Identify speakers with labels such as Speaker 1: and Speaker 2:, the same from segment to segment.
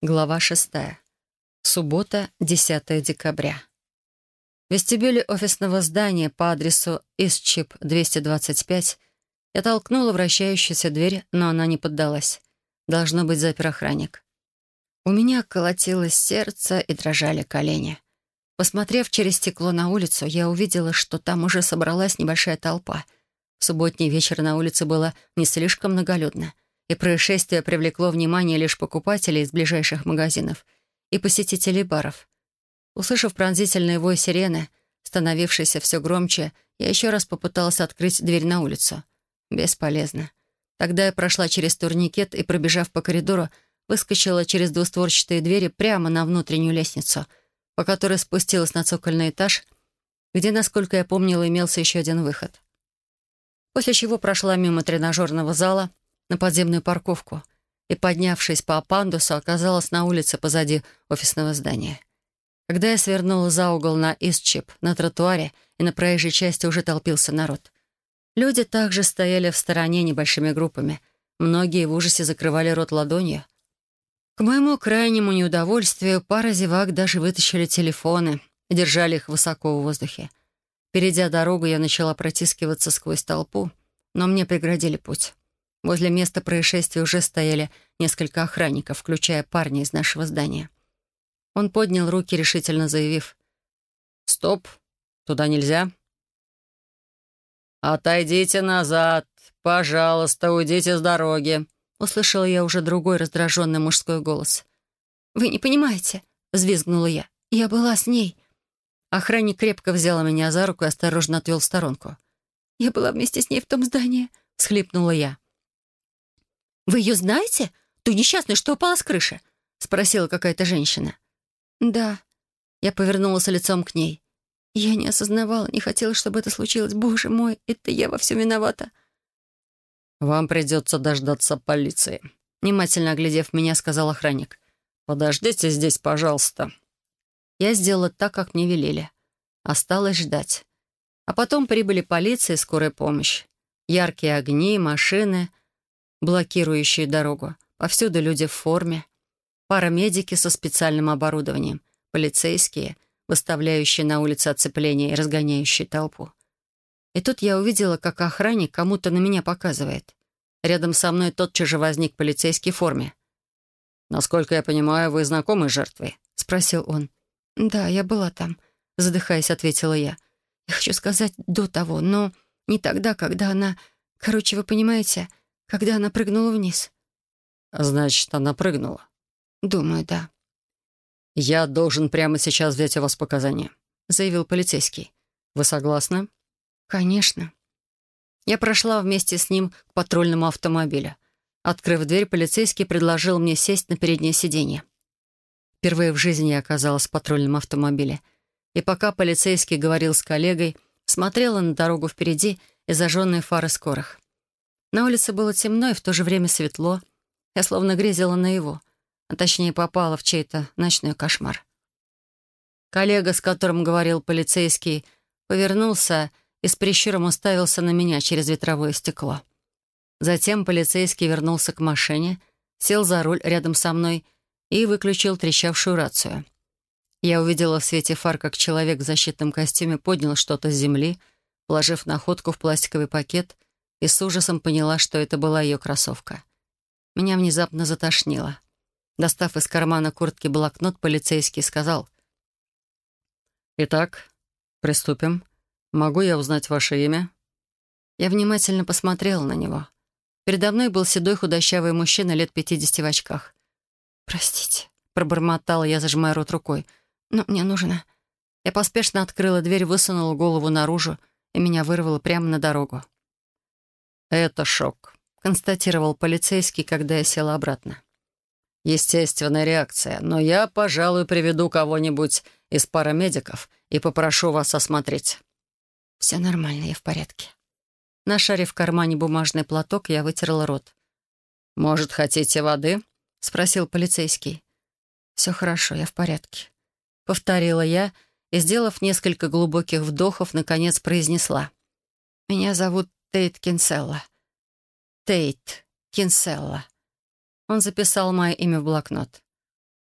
Speaker 1: Глава шестая. Суббота, 10 декабря. В вестибюле офисного здания по адресу Исчип 225 я толкнула вращающуюся дверь, но она не поддалась. Должно быть запер охранник. У меня колотилось сердце и дрожали колени. Посмотрев через стекло на улицу, я увидела, что там уже собралась небольшая толпа. В субботний вечер на улице было не слишком многолюдно — и происшествие привлекло внимание лишь покупателей из ближайших магазинов и посетителей баров. Услышав пронзительный вой сирены, становившийся все громче, я еще раз попыталась открыть дверь на улицу. Бесполезно. Тогда я прошла через турникет и, пробежав по коридору, выскочила через двустворчатые двери прямо на внутреннюю лестницу, по которой спустилась на цокольный этаж, где, насколько я помнила, имелся еще один выход. После чего прошла мимо тренажерного зала, на подземную парковку и, поднявшись по пандусу, оказалась на улице позади офисного здания. Когда я свернула за угол на Истчип, на тротуаре и на проезжей части уже толпился народ. Люди также стояли в стороне небольшими группами. Многие в ужасе закрывали рот ладонью. К моему крайнему неудовольствию пара зевак даже вытащили телефоны и держали их высоко в воздухе. Перейдя дорогу, я начала протискиваться сквозь толпу, но мне преградили путь. Возле места происшествия уже стояли несколько охранников, включая парня из нашего здания. Он поднял руки, решительно заявив. «Стоп! Туда нельзя!» «Отойдите назад! Пожалуйста, уйдите с дороги!» Услышала я уже другой раздраженный мужской голос.
Speaker 2: «Вы не понимаете!» — взвизгнула я. «Я была с ней!»
Speaker 1: Охранник крепко взял меня за руку и осторожно отвел в сторонку.
Speaker 2: «Я была вместе с ней в том здании!» — схлипнула я. «Вы ее знаете? Ту несчастную, что упала с крыши?» — спросила какая-то женщина.
Speaker 1: «Да». Я повернулась лицом к ней.
Speaker 2: Я не осознавала, не хотела, чтобы это случилось. Боже мой, это я во всем виновата.
Speaker 1: «Вам придется дождаться полиции», — внимательно оглядев меня, сказал охранник. «Подождите здесь, пожалуйста». Я сделала так, как мне велели. Осталось ждать. А потом прибыли полиция и скорая помощь. Яркие огни, машины, блокирующие дорогу. Повсюду люди в форме. Парамедики со специальным оборудованием. Полицейские, выставляющие на улице оцепление и разгоняющие толпу. И тут я увидела, как охранник кому-то на меня показывает. Рядом со мной тотчас же возник полицейский в форме. «Насколько я понимаю, вы знакомы с жертвой?» — спросил он.
Speaker 2: «Да, я была там», — задыхаясь, ответила я. «Я хочу сказать до того, но не тогда, когда она... Короче, вы понимаете, когда она прыгнула вниз.
Speaker 1: «Значит, она прыгнула?»
Speaker 2: «Думаю, да».
Speaker 1: «Я должен прямо сейчас взять у вас показания», — заявил полицейский. «Вы согласны?»
Speaker 2: «Конечно».
Speaker 1: Я прошла вместе с ним к патрульному автомобилю. Открыв дверь, полицейский предложил мне сесть на переднее сиденье. Впервые в жизни я оказалась в патрульном автомобиле. И пока полицейский говорил с коллегой, смотрела на дорогу впереди и зажженные фары скорых. На улице было темно и в то же время светло. Я словно грезила на его, а точнее попала в чей-то ночной кошмар. Коллега, с которым говорил полицейский, повернулся и с прищуром уставился на меня через ветровое стекло. Затем полицейский вернулся к машине, сел за руль рядом со мной и выключил трещавшую рацию. Я увидела в свете фар, как человек в защитном костюме поднял что-то с земли, положив находку в пластиковый пакет — и с ужасом поняла, что это была ее кроссовка. Меня внезапно затошнило. Достав из кармана куртки блокнот, полицейский сказал. «Итак, приступим. Могу я узнать ваше имя?» Я внимательно посмотрела на него. Передо мной был седой худощавый мужчина лет пятидесяти в очках.
Speaker 2: «Простите», —
Speaker 1: пробормотала я, зажимая рот рукой. «Но мне нужно...» Я поспешно открыла дверь, высунула голову наружу, и меня вырвало прямо на дорогу. «Это шок», — констатировал полицейский, когда я села обратно. «Естественная реакция, но я, пожалуй, приведу кого-нибудь из парамедиков и попрошу вас осмотреть».
Speaker 2: «Все нормально, я в порядке».
Speaker 1: Нашарив в кармане бумажный платок, я вытерла рот. «Может, хотите воды?» — спросил полицейский.
Speaker 2: «Все хорошо, я в порядке», —
Speaker 1: повторила я и, сделав несколько глубоких вдохов, наконец произнесла.
Speaker 2: «Меня зовут Тейт Кинселла.
Speaker 1: Тейт Кинселла. Он записал мое имя в блокнот.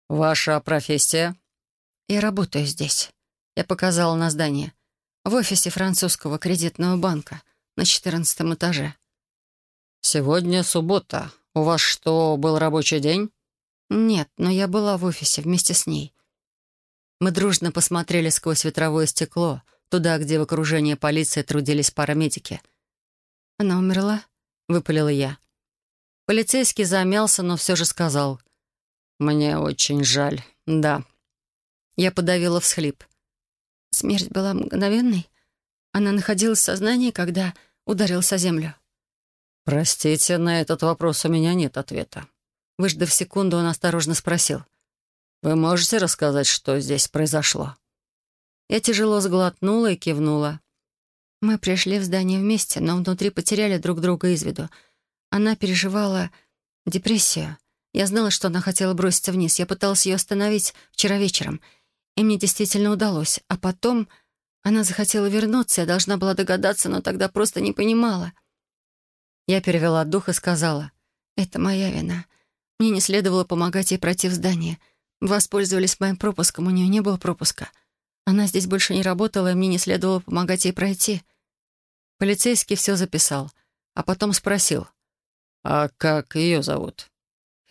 Speaker 1: «Ваша профессия?»
Speaker 2: «Я работаю здесь». Я показала на здание. В офисе французского кредитного банка на четырнадцатом этаже.
Speaker 1: «Сегодня суббота. У вас что, был рабочий день?»
Speaker 2: «Нет, но я была в офисе вместе с ней». Мы дружно посмотрели сквозь ветровое стекло, туда, где в окружении полиции трудились парамедики. «Она умерла?» — выпалила я. Полицейский замялся, но все же сказал. «Мне очень жаль, да». Я подавила всхлип. Смерть была мгновенной. Она находилась в сознании, когда ударился о землю.
Speaker 1: «Простите, на этот вопрос у меня нет ответа».
Speaker 2: Выждав секунду, он осторожно спросил.
Speaker 1: «Вы можете рассказать, что здесь произошло?»
Speaker 2: Я тяжело сглотнула и кивнула. Мы пришли в здание вместе, но внутри потеряли друг друга из виду. Она переживала депрессию. Я знала, что она хотела броситься вниз. Я пыталась ее остановить вчера вечером. И мне действительно удалось. А потом она захотела вернуться. Я должна была догадаться, но тогда просто не понимала. Я перевела дух и сказала, «Это моя вина. Мне не следовало помогать ей пройти в здание. Воспользовались моим пропуском, у нее не было пропуска. Она здесь больше не работала, и мне не следовало помогать ей пройти». Полицейский все записал, а потом спросил,
Speaker 1: «А как ее зовут?»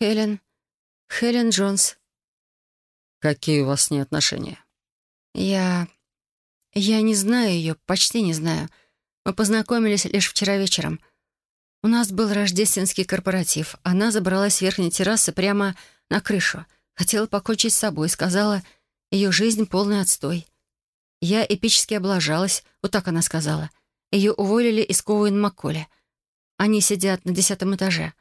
Speaker 2: «Хелен. Хелен Джонс».
Speaker 1: «Какие у вас с ней отношения?»
Speaker 2: «Я... я не знаю ее, почти не знаю. Мы познакомились лишь вчера вечером. У нас был рождественский корпоратив. Она забралась с верхней террасы прямо на крышу. Хотела покончить с собой. Сказала, ее жизнь полный отстой. Я эпически облажалась, вот так она сказала. Ее уволили из Коуэн Макколи. Они сидят на десятом этаже.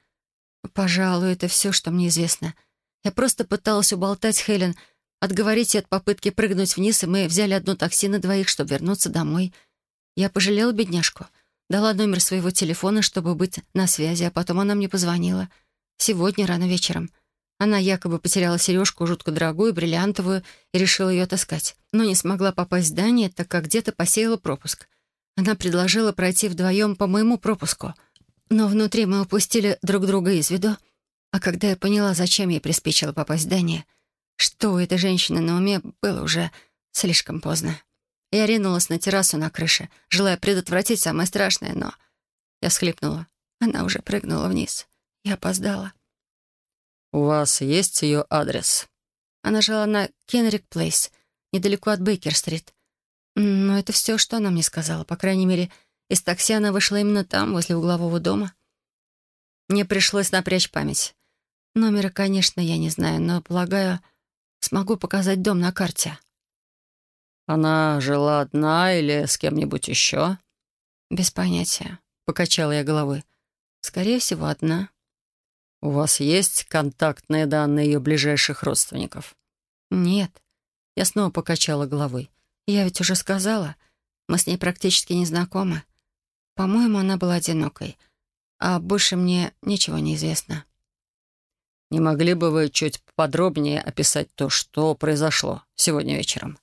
Speaker 2: Пожалуй, это все, что мне известно. Я просто пыталась уболтать Хелен, отговорить ее от попытки прыгнуть вниз, и мы взяли одно такси на двоих, чтобы вернуться домой. Я пожалела бедняжку — Дала номер своего телефона, чтобы быть на связи, а потом она мне позвонила. Сегодня, рано вечером. Она якобы потеряла сережку, жутко дорогую, бриллиантовую, и решила ее отыскать. Но не смогла попасть в здание, так как где-то посеяла пропуск. Она предложила пройти вдвоем по моему пропуску. Но внутри мы упустили друг друга из виду. А когда я поняла, зачем ей приспичило попасть в здание, что у этой женщины на уме, было уже слишком поздно. Я ринулась на террасу на крыше, желая предотвратить самое страшное, но... Я схлипнула. Она уже прыгнула вниз. Я опоздала.
Speaker 1: «У вас есть ее адрес?»
Speaker 2: Она жила на Кенрик Плейс, недалеко от Бейкер-стрит. Но это все, что она мне сказала. По крайней мере, из такси она вышла именно там, возле углового дома. Мне пришлось напрячь память. Номера, конечно, я не знаю, но, полагаю, смогу показать дом на карте.
Speaker 1: «Она жила одна или с кем-нибудь еще?»
Speaker 2: «Без понятия», — покачала я головой. «Скорее всего, одна».
Speaker 1: «У вас есть контактные данные ее ближайших родственников?»
Speaker 2: «Нет». Я снова покачала головой. «Я ведь уже сказала, мы с ней практически не знакомы. По-моему, она была одинокой. А больше мне ничего не известно».
Speaker 1: «Не могли бы вы чуть подробнее описать то, что произошло сегодня вечером?»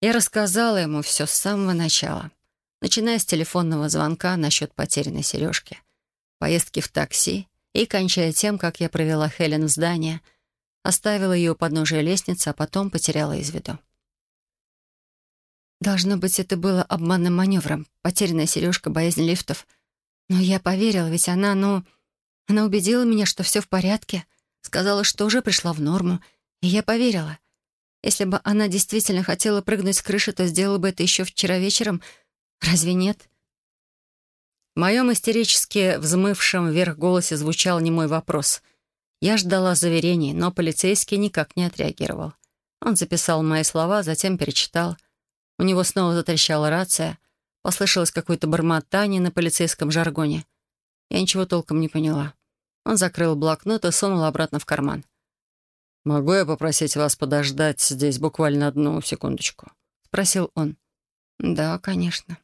Speaker 2: Я рассказала ему все с самого начала, начиная с телефонного звонка насчет потерянной сережки, поездки в такси и кончая тем, как я провела Хелен в здание, оставила ее у подножия лестницы, а потом потеряла из виду. Должно быть, это было обманным маневром, потерянная сережка, боязнь лифтов. Но я поверила, ведь она, ну... Она убедила меня, что все в порядке, сказала, что уже пришла в норму, и я поверила — если бы она действительно хотела прыгнуть с крыши, то сделала бы это еще вчера вечером. Разве нет?
Speaker 1: В моем истерически взмывшем вверх голосе звучал немой вопрос. Я ждала заверений, но полицейский никак не отреагировал. Он записал мои слова, затем перечитал. У него снова затрещала рация. Послышалось какое-то бормотание на полицейском жаргоне. Я ничего толком не поняла. Он закрыл блокнот и сунул обратно в карман. «Могу я попросить вас подождать здесь буквально одну секундочку?» — спросил он.
Speaker 2: «Да, конечно».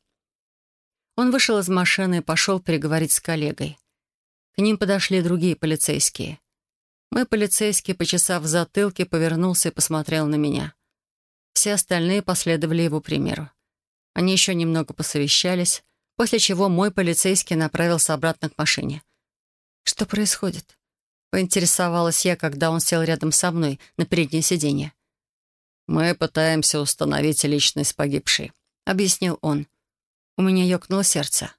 Speaker 2: Он вышел из машины и пошел переговорить с коллегой. К ним подошли другие полицейские. Мой полицейский, почесав в затылке, повернулся и посмотрел на меня. Все остальные последовали его примеру. Они еще немного посовещались, после чего мой полицейский направился обратно к машине. «Что происходит?»
Speaker 1: Поинтересовалась я, когда он сел рядом со мной на переднее сиденье. «Мы пытаемся установить личность погибшей», — объяснил он. У меня ёкнуло сердце.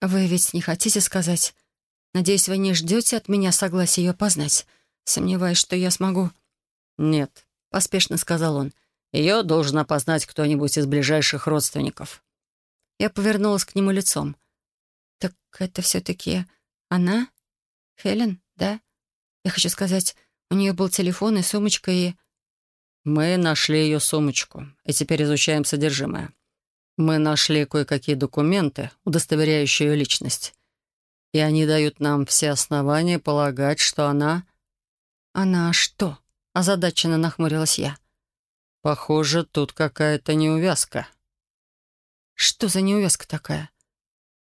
Speaker 1: «Вы ведь не хотите сказать? Надеюсь, вы не ждете от меня согласия ее познать? Сомневаюсь, что я смогу...»
Speaker 2: «Нет», — поспешно сказал он. «Ее должен опознать кто-нибудь из ближайших родственников».
Speaker 1: Я повернулась к нему лицом. «Так это все-таки она? Хелен, да? Я хочу сказать, у нее был телефон и сумочка, и...»
Speaker 2: «Мы нашли ее сумочку, и теперь изучаем содержимое. Мы нашли кое-какие документы, удостоверяющие ее личность. И они дают нам все основания полагать, что она...»
Speaker 1: «Она что?» — озадаченно нахмурилась я.
Speaker 2: «Похоже, тут какая-то неувязка».
Speaker 1: «Что за неувязка такая?»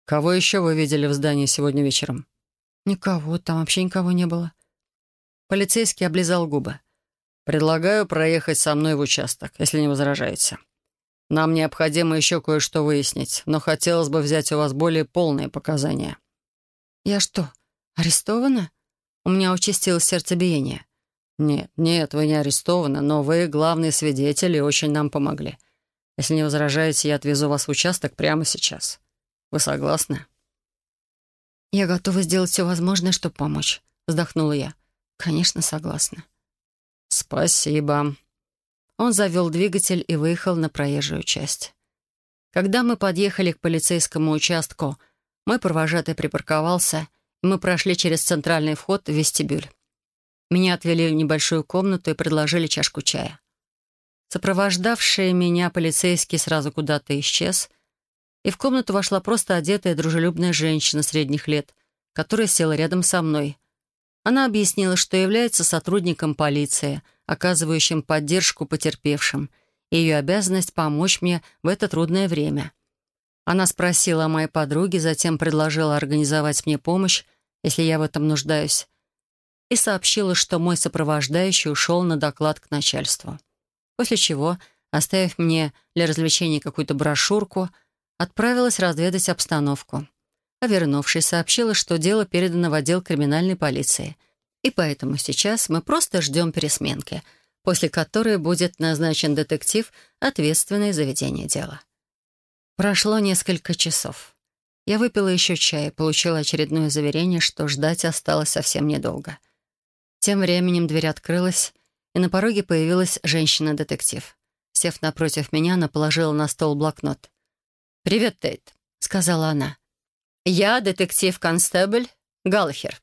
Speaker 2: «Кого еще вы видели в здании сегодня вечером?»
Speaker 1: «Никого, там вообще никого не было».
Speaker 2: Полицейский облизал губы. «Предлагаю проехать со мной в участок, если не возражаете. Нам необходимо еще кое-что выяснить, но хотелось бы взять у вас более полные показания».
Speaker 1: «Я что, арестована?» У меня участилось сердцебиение.
Speaker 2: «Нет, нет, вы не арестованы, но вы главный свидетель и очень нам помогли. Если не возражаете, я отвезу вас в участок прямо сейчас. Вы согласны?»
Speaker 1: «Я готова сделать все возможное, чтобы помочь», — вздохнула я. «Конечно, согласна».
Speaker 2: «Спасибо».
Speaker 1: Он завел двигатель и выехал на проезжую часть. Когда мы подъехали к полицейскому участку, мой провожатый припарковался, и мы прошли через центральный вход в вестибюль. Меня отвели в небольшую комнату и предложили чашку чая. Сопровождавший меня полицейский сразу куда-то исчез, и в комнату вошла просто одетая дружелюбная женщина средних лет, которая села рядом со мной. Она объяснила, что является сотрудником полиции, оказывающим поддержку потерпевшим, и ее обязанность помочь мне в это трудное время. Она спросила о моей подруге, затем предложила организовать мне помощь, если я в этом нуждаюсь, и сообщила, что мой сопровождающий ушел на доклад к начальству. После чего, оставив мне для развлечения какую-то брошюрку, отправилась разведать обстановку. А вернувшись, сообщила, что дело передано в отдел криминальной полиции. И поэтому сейчас мы просто ждем пересменки, после которой будет назначен детектив, ответственный за ведение дела. Прошло несколько часов. Я выпила еще чай и получила очередное заверение, что ждать осталось совсем недолго. Тем временем дверь открылась, и на пороге появилась женщина-детектив. Сев напротив меня, она положила на стол блокнот. «Привет, Тейт», — сказала она. «Я детектив-констебль Галлахер.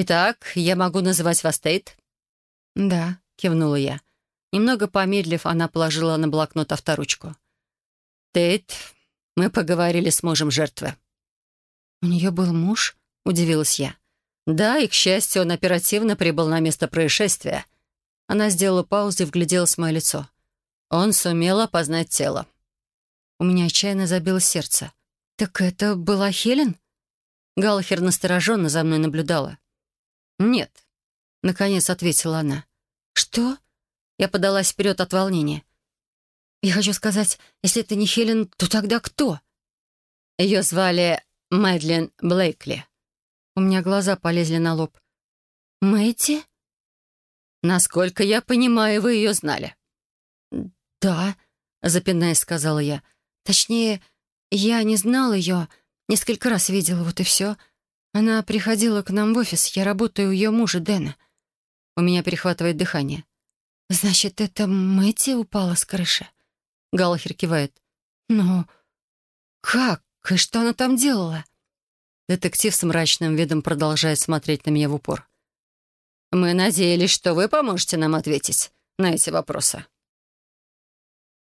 Speaker 1: Итак, я могу называть вас Тейт?» «Да», — кивнула я. Немного помедлив, она положила на блокнот авторучку. «Тейт, мы поговорили с мужем жертвы». «У нее был муж?» — удивилась я. Да, и, к счастью, он оперативно прибыл на место происшествия. Она сделала паузу и вгляделась в мое лицо. Он сумел опознать тело. У меня отчаянно забилось сердце. «Так это была Хелен?» Галлахер настороженно за мной наблюдала. «Нет», — наконец ответила она. «Что?» Я подалась вперед от волнения. «Я хочу сказать, если это не Хелен, то тогда кто?» Ее звали Мэдлин Блейкли. У меня глаза полезли на лоб. «Мэйти?» «Насколько я понимаю, вы ее знали». «Да», — запинаясь, сказала я. «Точнее, я не знала ее. Несколько раз видела, вот и все. Она приходила к нам в офис. Я работаю у ее мужа, Дэна. У меня перехватывает дыхание. «Значит, это Мэтти упала с крыши?» Галлахер кивает. «Но как? И что она там делала?» Детектив с мрачным видом продолжает смотреть на меня в упор. «Мы надеялись, что вы поможете нам ответить на эти вопросы».